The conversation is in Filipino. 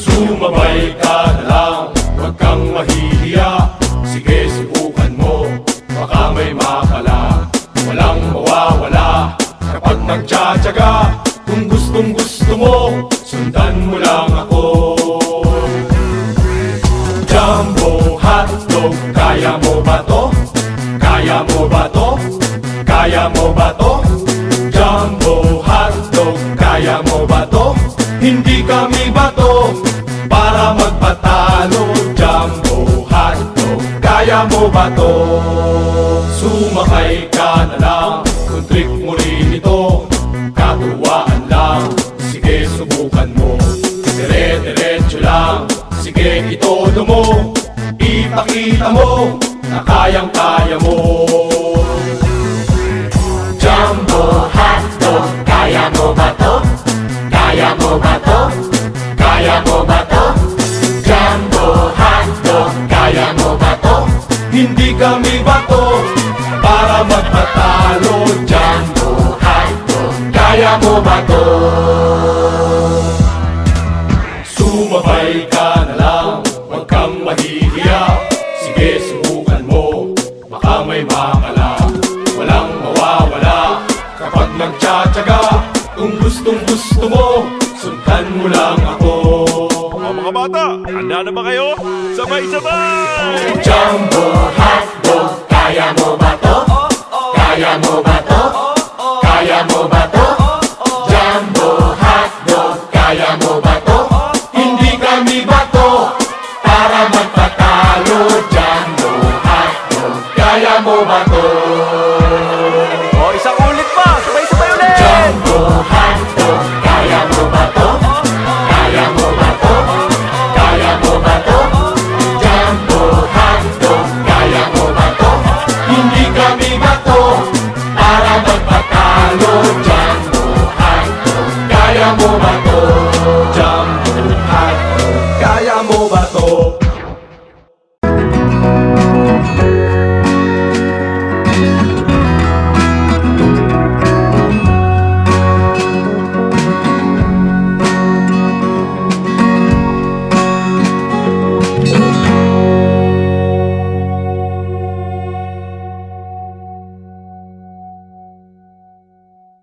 Sumabay ka na lang, huwag kang mahihiya Sige, subukan mo, baka may makala Walang mawawala kapag nagtsatsaga Kung gustong gusto mo, sundan mo lang ako Jumbo hotdog, kaya mo ba to? Kaya mo ba to? Kaya mo ba to? Jumbo hotdog, kaya mo ba to? Hindi kami bato para magpatalo Jumbo hotdog, kaya mo ba to? Sumakay ka na lang, kung trick mo rin ito Katuwaan lang, sige subukan mo Dire-diretso lang, sige itodo mo Ipakita mo na kayang-kaya mo kaya mo ba to? Sumabay ka na lang, huwag kang mahihiya Sige, subukan mo, baka may makala Walang mawawala kapag nagtsatsaga Kung gustong gusto mo, sundan mo lang ako O mga bata, handa na ba kayo? Sabay-sabay! Jumbo hotdog, kaya mo ba to? Kaya mo ba to? Kaya mo ba mo ba to? O isang ulit pa! Sabay-sabay ulit! Jumbo hotdog, kaya mo ba to? Kaya mo ba to? Kaya mo ba to? Jumbo hotdog, kaya mo ba to? Hindi kami bato para magpatalo Jumbo hotdog, kaya mo ba to? Jumbo hotdog, kaya mo ba to?